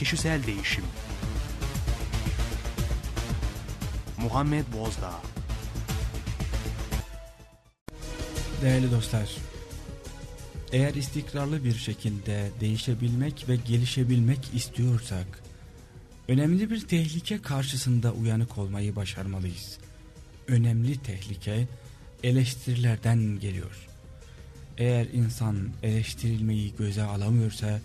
Kişisel Değişim Muhammed Bozdağ Değerli dostlar, eğer istikrarlı bir şekilde değişebilmek ve gelişebilmek istiyorsak, önemli bir tehlike karşısında uyanık olmayı başarmalıyız. Önemli tehlike eleştirilerden geliyor. Eğer insan eleştirilmeyi göze alamıyorsa,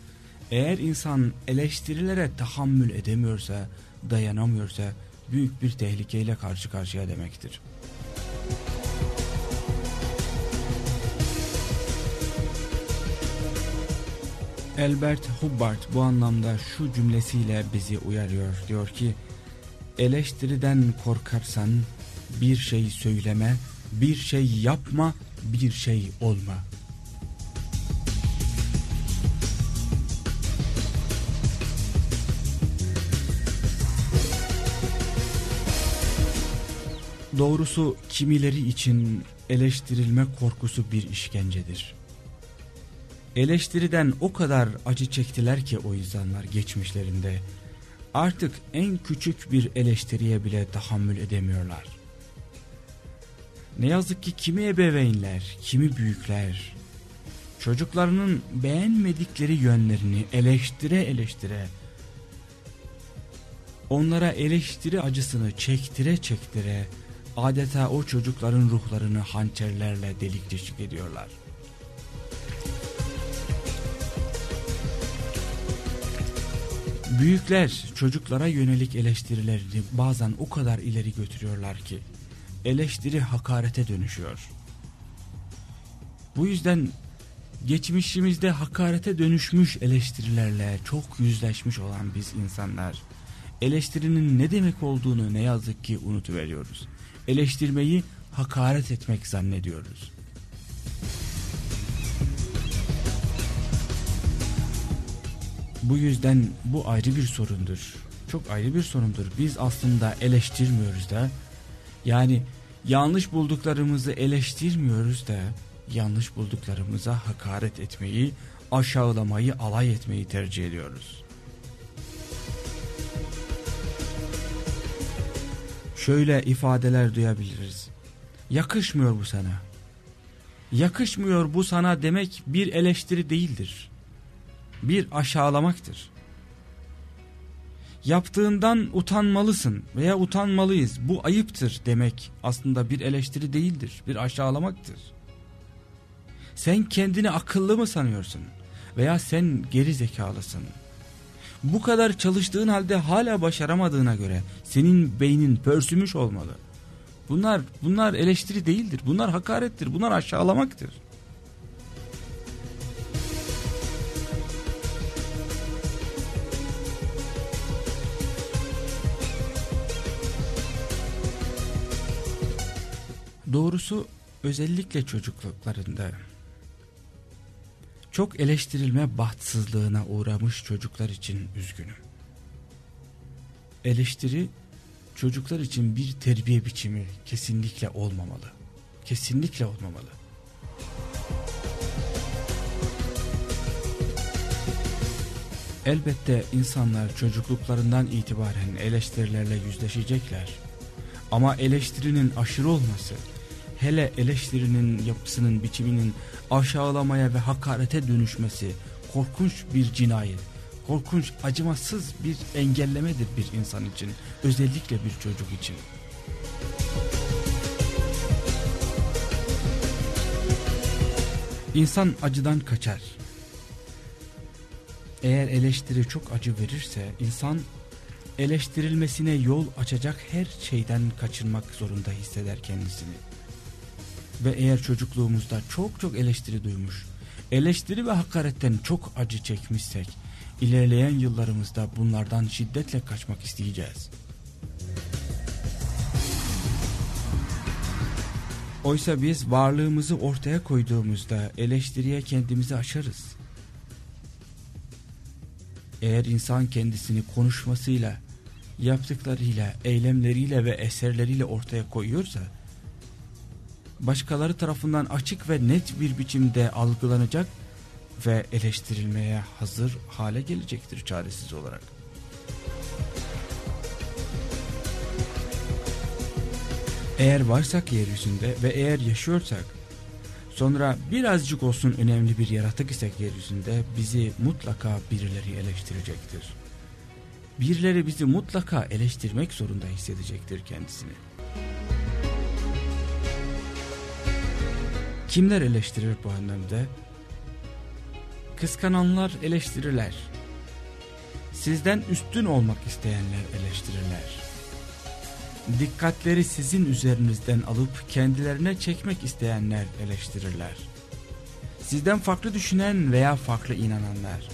eğer insan eleştirilere tahammül edemiyorsa, dayanamıyorsa büyük bir tehlikeyle karşı karşıya demektir. Albert Hubbard bu anlamda şu cümlesiyle bizi uyarıyor. Diyor ki, eleştiriden korkarsan bir şey söyleme, bir şey yapma, bir şey olma. Doğrusu kimileri için eleştirilme korkusu bir işkencedir. Eleştiriden o kadar acı çektiler ki o insanlar geçmişlerinde artık en küçük bir eleştiriye bile tahammül edemiyorlar. Ne yazık ki kimi ebeveynler, kimi büyükler çocuklarının beğenmedikleri yönlerini eleştire eleştire onlara eleştiri acısını çektire çektire adeta o çocukların ruhlarını hançerlerle delik deşik ediyorlar. Büyükler çocuklara yönelik eleştirilerini bazen o kadar ileri götürüyorlar ki eleştiri hakarete dönüşüyor. Bu yüzden geçmişimizde hakarete dönüşmüş eleştirilerle çok yüzleşmiş olan biz insanlar eleştirinin ne demek olduğunu ne yazık ki unutuveriyoruz. Eleştirmeyi hakaret etmek zannediyoruz. Bu yüzden bu ayrı bir sorundur. Çok ayrı bir sorundur. Biz aslında eleştirmiyoruz da yani yanlış bulduklarımızı eleştirmiyoruz da yanlış bulduklarımıza hakaret etmeyi, aşağılamayı, alay etmeyi tercih ediyoruz. Şöyle ifadeler duyabiliriz. Yakışmıyor bu sana. Yakışmıyor bu sana demek bir eleştiri değildir bir aşağılamaktır. Yaptığından utanmalısın veya utanmalıyız bu ayıptır demek aslında bir eleştiri değildir bir aşağılamaktır. Sen kendini akıllı mı sanıyorsun veya sen geri zekalısın. Bu kadar çalıştığın halde hala başaramadığına göre senin beynin pörsümüş olmalı. Bunlar bunlar eleştiri değildir. Bunlar hakarettir. Bunlar aşağılamaktır. Doğrusu özellikle çocukluklarında çok eleştirilme bahtsızlığına uğramış çocuklar için üzgünüm. Eleştiri çocuklar için bir terbiye biçimi kesinlikle olmamalı. Kesinlikle olmamalı. Elbette insanlar çocukluklarından itibaren eleştirilerle yüzleşecekler. Ama eleştirinin aşırı olması, hele eleştirinin yapısının biçiminin aşağılamaya ve hakarete dönüşmesi korkunç bir cinayet, korkunç acımasız bir engellemedir bir insan için, özellikle bir çocuk için. İnsan acıdan kaçar. Eğer eleştiri çok acı verirse insan eleştirilmesine yol açacak her şeyden kaçınmak zorunda hisseder kendisini. Ve eğer çocukluğumuzda çok çok eleştiri duymuş, eleştiri ve hakaretten çok acı çekmişsek, ilerleyen yıllarımızda bunlardan şiddetle kaçmak isteyeceğiz. Oysa biz varlığımızı ortaya koyduğumuzda eleştiriye kendimizi aşarız. Eğer insan kendisini konuşmasıyla, yaptıklarıyla, eylemleriyle ve eserleriyle ortaya koyuyorsa, başkaları tarafından açık ve net bir biçimde algılanacak ve eleştirilmeye hazır hale gelecektir çaresiz olarak. Eğer varsak yeryüzünde ve eğer yaşıyorsak sonra birazcık olsun önemli bir yaratık isek yeryüzünde bizi mutlaka birileri eleştirecektir. Birileri bizi mutlaka eleştirmek zorunda hissedecektir kendisini. Kimler eleştirir bu anlamda? Kıskananlar eleştirirler. Sizden üstün olmak isteyenler eleştirirler. Dikkatleri sizin üzerinizden alıp kendilerine çekmek isteyenler eleştirirler. Sizden farklı düşünen veya farklı inananlar,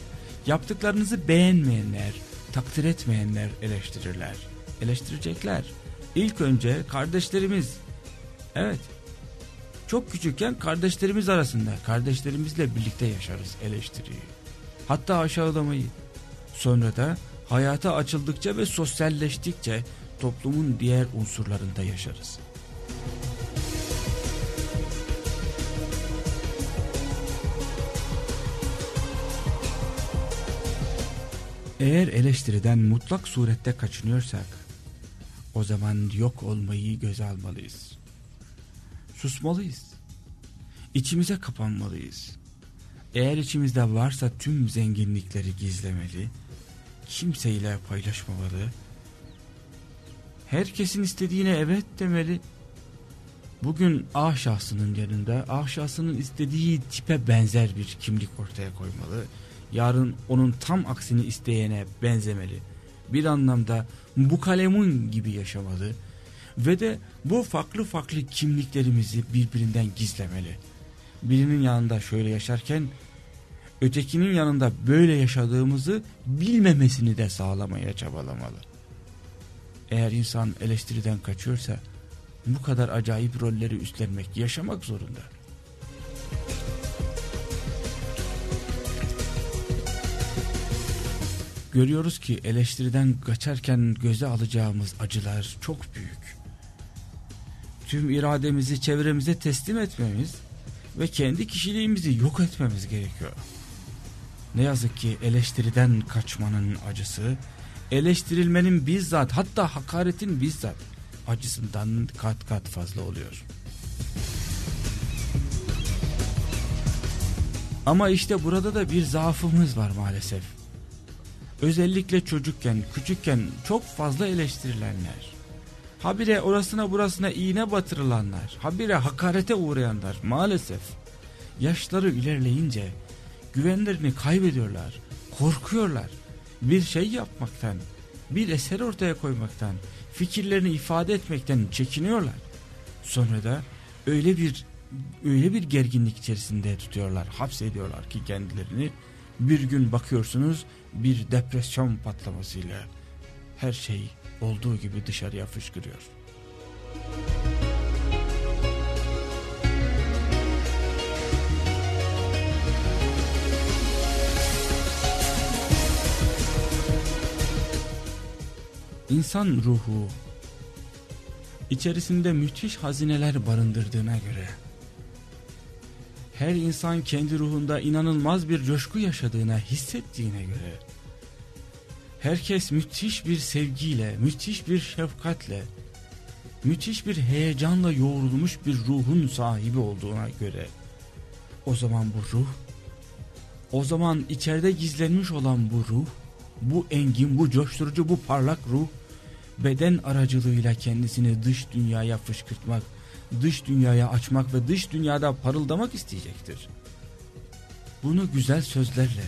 yaptıklarınızı beğenmeyenler, takdir etmeyenler eleştirirler. Eleştirecekler. İlk önce kardeşlerimiz. Evet. Çok küçükken kardeşlerimiz arasında, kardeşlerimizle birlikte yaşarız eleştiriyi. Hatta aşağılamayı. Sonra da hayata açıldıkça ve sosyalleştikçe toplumun diğer unsurlarında yaşarız. Eğer eleştiriden mutlak surette kaçınıyorsak, o zaman yok olmayı göze almalıyız. Susmalıyız. İçimize kapanmalıyız. Eğer içimizde varsa tüm zenginlikleri gizlemeli, kimseyle paylaşmamalı, herkesin istediğine evet demeli. Bugün A şahsının yanında A şahsının istediği tipe benzer bir kimlik ortaya koymalı. Yarın onun tam aksini isteyene benzemeli. Bir anlamda bu kalemun gibi yaşamalı. Ve de bu farklı farklı kimliklerimizi birbirinden gizlemeli. Birinin yanında şöyle yaşarken ötekinin yanında böyle yaşadığımızı bilmemesini de sağlamaya çabalamalı. Eğer insan eleştiriden kaçıyorsa bu kadar acayip rolleri üstlenmek, yaşamak zorunda. Görüyoruz ki eleştiriden kaçarken göze alacağımız acılar çok büyük. Tüm irademizi çevremize teslim etmemiz ve kendi kişiliğimizi yok etmemiz gerekiyor. Ne yazık ki eleştiriden kaçmanın acısı eleştirilmenin bizzat hatta hakaretin bizzat acısından kat kat fazla oluyor. Ama işte burada da bir zaafımız var maalesef. Özellikle çocukken, küçükken çok fazla eleştirilenler. Habire orasına burasına iğne batırılanlar, habire hakarete uğrayanlar maalesef. Yaşları ilerleyince güvenlerini kaybediyorlar, korkuyorlar bir şey yapmaktan, bir eser ortaya koymaktan, fikirlerini ifade etmekten çekiniyorlar. Sonra da öyle bir öyle bir gerginlik içerisinde tutuyorlar, hapsediyorlar ki kendilerini bir gün bakıyorsunuz bir depresyon patlamasıyla her şey olduğu gibi dışarıya fışkırıyor. İnsan ruhu içerisinde müthiş hazineler barındırdığına göre her insan kendi ruhunda inanılmaz bir coşku yaşadığına hissettiğine göre herkes müthiş bir sevgiyle, müthiş bir şefkatle, müthiş bir heyecanla yoğrulmuş bir ruhun sahibi olduğuna göre o zaman bu ruh, o zaman içeride gizlenmiş olan bu ruh, bu engin, bu coşturucu, bu parlak ruh beden aracılığıyla kendisini dış dünyaya fışkırtmak, dış dünyaya açmak ve dış dünyada parıldamak isteyecektir. Bunu güzel sözlerle,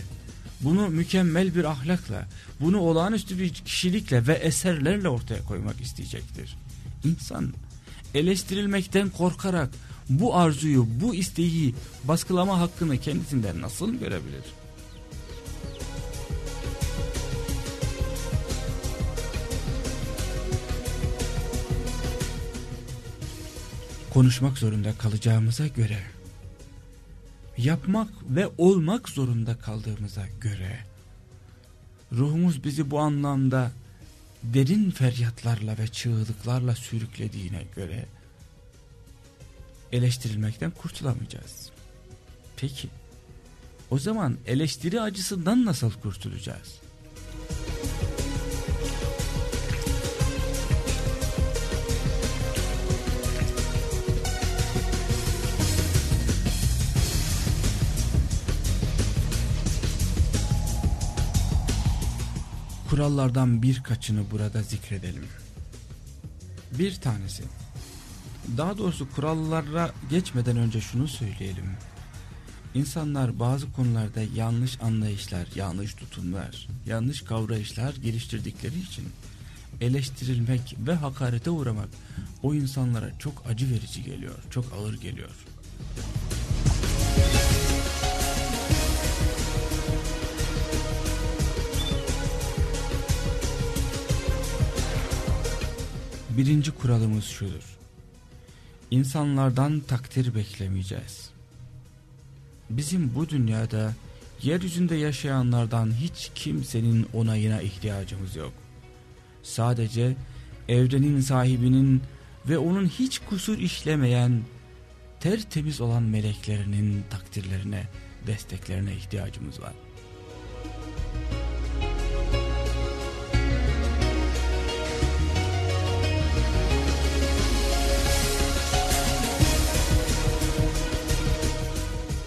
bunu mükemmel bir ahlakla, bunu olağanüstü bir kişilikle ve eserlerle ortaya koymak isteyecektir. İnsan eleştirilmekten korkarak bu arzuyu, bu isteği baskılama hakkını kendisinden nasıl görebilir? konuşmak zorunda kalacağımıza göre, yapmak ve olmak zorunda kaldığımıza göre, ruhumuz bizi bu anlamda derin feryatlarla ve çığlıklarla sürüklediğine göre, eleştirilmekten kurtulamayacağız. Peki, o zaman eleştiri acısından nasıl kurtulacağız? Kurallardan birkaçını burada zikredelim. Bir tanesi. Daha doğrusu kurallara geçmeden önce şunu söyleyelim. İnsanlar bazı konularda yanlış anlayışlar, yanlış tutumlar, yanlış kavrayışlar geliştirdikleri için eleştirilmek ve hakarete uğramak o insanlara çok acı verici geliyor, çok ağır geliyor. Birinci kuralımız şudur. İnsanlardan takdir beklemeyeceğiz. Bizim bu dünyada yeryüzünde yaşayanlardan hiç kimsenin onayına ihtiyacımız yok. Sadece evrenin sahibinin ve onun hiç kusur işlemeyen, tertemiz olan meleklerinin takdirlerine, desteklerine ihtiyacımız var.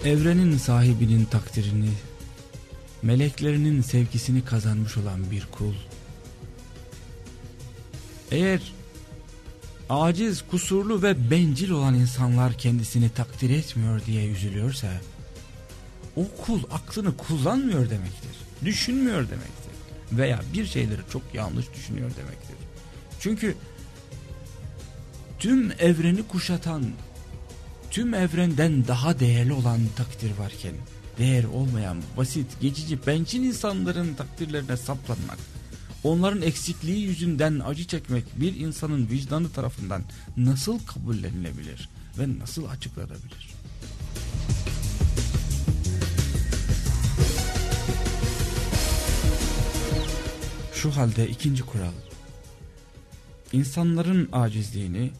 Evrenin sahibinin takdirini, meleklerinin sevgisini kazanmış olan bir kul, eğer aciz, kusurlu ve bencil olan insanlar kendisini takdir etmiyor diye üzülüyorsa, o kul aklını kullanmıyor demektir. Düşünmüyor demektir. Veya bir şeyleri çok yanlış düşünüyor demektir. Çünkü tüm evreni kuşatan, tüm evrenden daha değerli olan takdir varken, değer olmayan, basit, geçici, bencil insanların takdirlerine saplanmak, onların eksikliği yüzünden acı çekmek bir insanın vicdanı tarafından nasıl kabullenilebilir ve nasıl açıklanabilir? Şu halde ikinci kural. İnsanların acizliğini,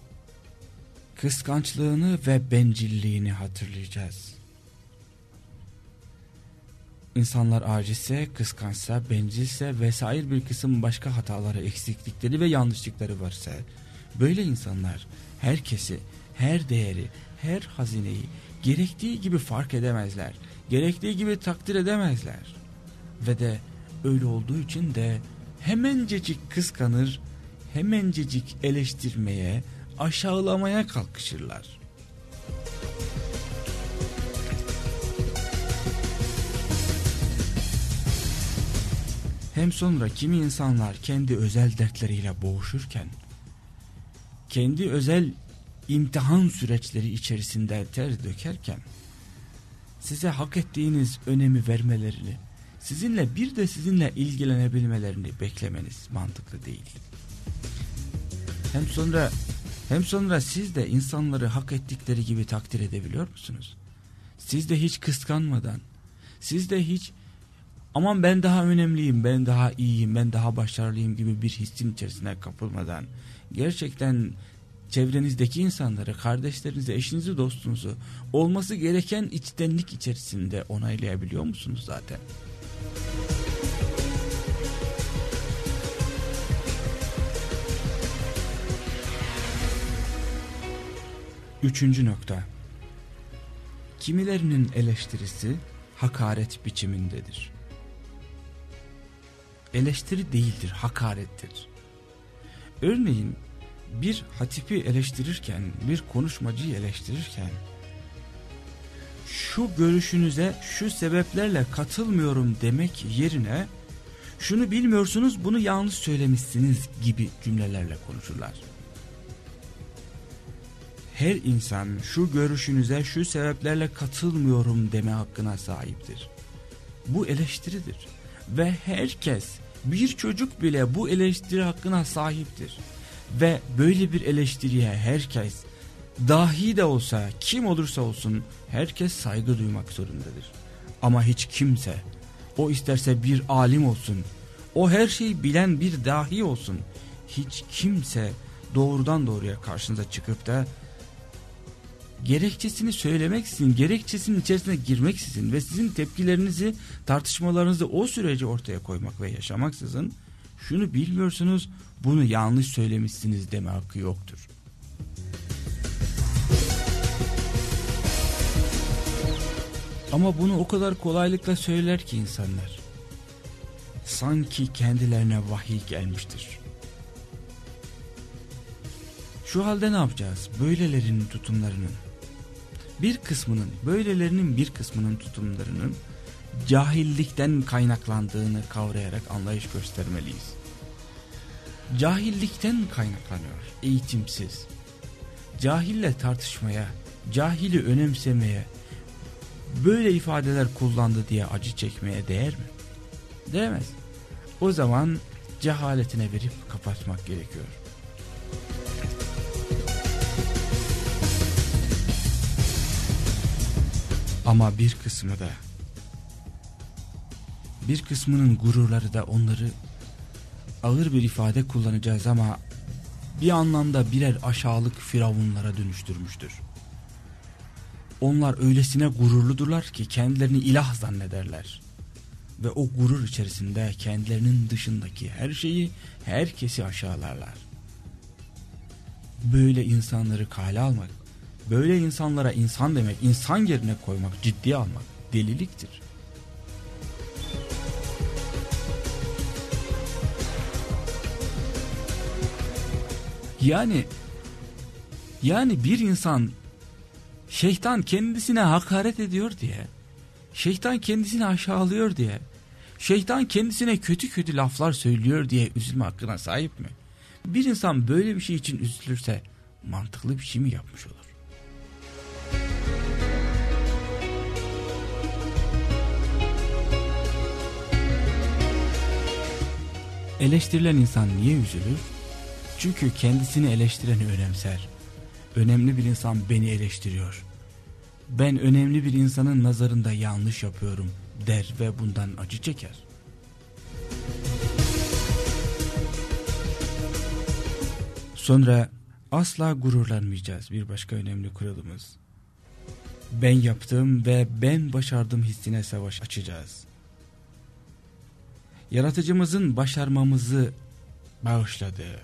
kıskançlığını ve bencilliğini hatırlayacağız. İnsanlar acizse, kıskançsa, bencilse vesaire bir kısım başka hataları, eksiklikleri ve yanlışlıkları varsa böyle insanlar herkesi, her değeri, her hazineyi gerektiği gibi fark edemezler. Gerektiği gibi takdir edemezler. Ve de öyle olduğu için de hemencecik kıskanır, hemencecik eleştirmeye, aşağılamaya kalkışırlar. Hem sonra kimi insanlar kendi özel dertleriyle boğuşurken, kendi özel imtihan süreçleri içerisinde ter dökerken, size hak ettiğiniz önemi vermelerini, sizinle bir de sizinle ilgilenebilmelerini beklemeniz mantıklı değil. Hem sonra hem sonra siz de insanları hak ettikleri gibi takdir edebiliyor musunuz? Siz de hiç kıskanmadan, siz de hiç aman ben daha önemliyim, ben daha iyiyim, ben daha başarılıyım gibi bir hissin içerisine kapılmadan gerçekten çevrenizdeki insanları, kardeşlerinizi, eşinizi, dostunuzu olması gereken içtenlik içerisinde onaylayabiliyor musunuz zaten? Üçüncü nokta. Kimilerinin eleştirisi hakaret biçimindedir eleştiri değildir, hakarettir. Örneğin bir hatipi eleştirirken, bir konuşmacıyı eleştirirken şu görüşünüze şu sebeplerle katılmıyorum demek yerine şunu bilmiyorsunuz bunu yanlış söylemişsiniz gibi cümlelerle konuşurlar. Her insan şu görüşünüze şu sebeplerle katılmıyorum deme hakkına sahiptir. Bu eleştiridir ve herkes bir çocuk bile bu eleştiri hakkına sahiptir. Ve böyle bir eleştiriye herkes dahi de olsa kim olursa olsun herkes saygı duymak zorundadır. Ama hiç kimse o isterse bir alim olsun o her şeyi bilen bir dahi olsun hiç kimse doğrudan doğruya karşınıza çıkıp da gerekçesini söylemeksizin, gerekçesinin içerisine girmeksizin ve sizin tepkilerinizi, tartışmalarınızı o süreci ortaya koymak ve yaşamaksızın şunu bilmiyorsunuz, bunu yanlış söylemişsiniz deme hakkı yoktur. Ama bunu o kadar kolaylıkla söyler ki insanlar. sanki kendilerine vahiy gelmiştir. Şu halde ne yapacağız? Böylelerinin tutumlarının bir kısmının, böylelerinin bir kısmının tutumlarının cahillikten kaynaklandığını kavrayarak anlayış göstermeliyiz. Cahillikten kaynaklanıyor, eğitimsiz. Cahille tartışmaya, cahili önemsemeye, böyle ifadeler kullandı diye acı çekmeye değer mi? Değmez. O zaman cehaletine verip kapatmak gerekiyor. Ama bir kısmı da bir kısmının gururları da onları ağır bir ifade kullanacağız ama bir anlamda birer aşağılık firavunlara dönüştürmüştür. Onlar öylesine gururludurlar ki kendilerini ilah zannederler. Ve o gurur içerisinde kendilerinin dışındaki her şeyi, herkesi aşağılarlar. Böyle insanları kale almak, böyle insanlara insan demek, insan yerine koymak, ciddiye almak deliliktir. Yani yani bir insan şeytan kendisine hakaret ediyor diye, şeytan kendisini aşağılıyor diye, şeytan kendisine kötü kötü laflar söylüyor diye üzülme hakkına sahip mi? Bir insan böyle bir şey için üzülürse mantıklı bir şey mi yapmış olur? Eleştirilen insan niye üzülür? Çünkü kendisini eleştireni önemser. Önemli bir insan beni eleştiriyor. Ben önemli bir insanın nazarında yanlış yapıyorum der ve bundan acı çeker. Sonra asla gururlanmayacağız bir başka önemli kuralımız. Ben yaptım ve ben başardım hissine savaş açacağız. Yaratıcımızın başarmamızı bağışladığı,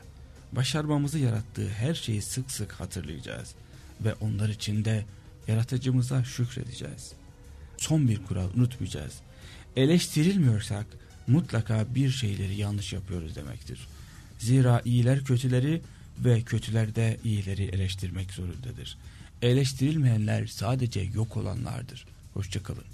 başarmamızı yarattığı her şeyi sık sık hatırlayacağız ve onlar için de yaratıcımıza şükredeceğiz. Son bir kural unutmayacağız. Eleştirilmiyorsak mutlaka bir şeyleri yanlış yapıyoruz demektir. Zira iyiler kötüleri ve kötüler de iyileri eleştirmek zorundadır. Eleştirilmeyenler sadece yok olanlardır. Hoşçakalın.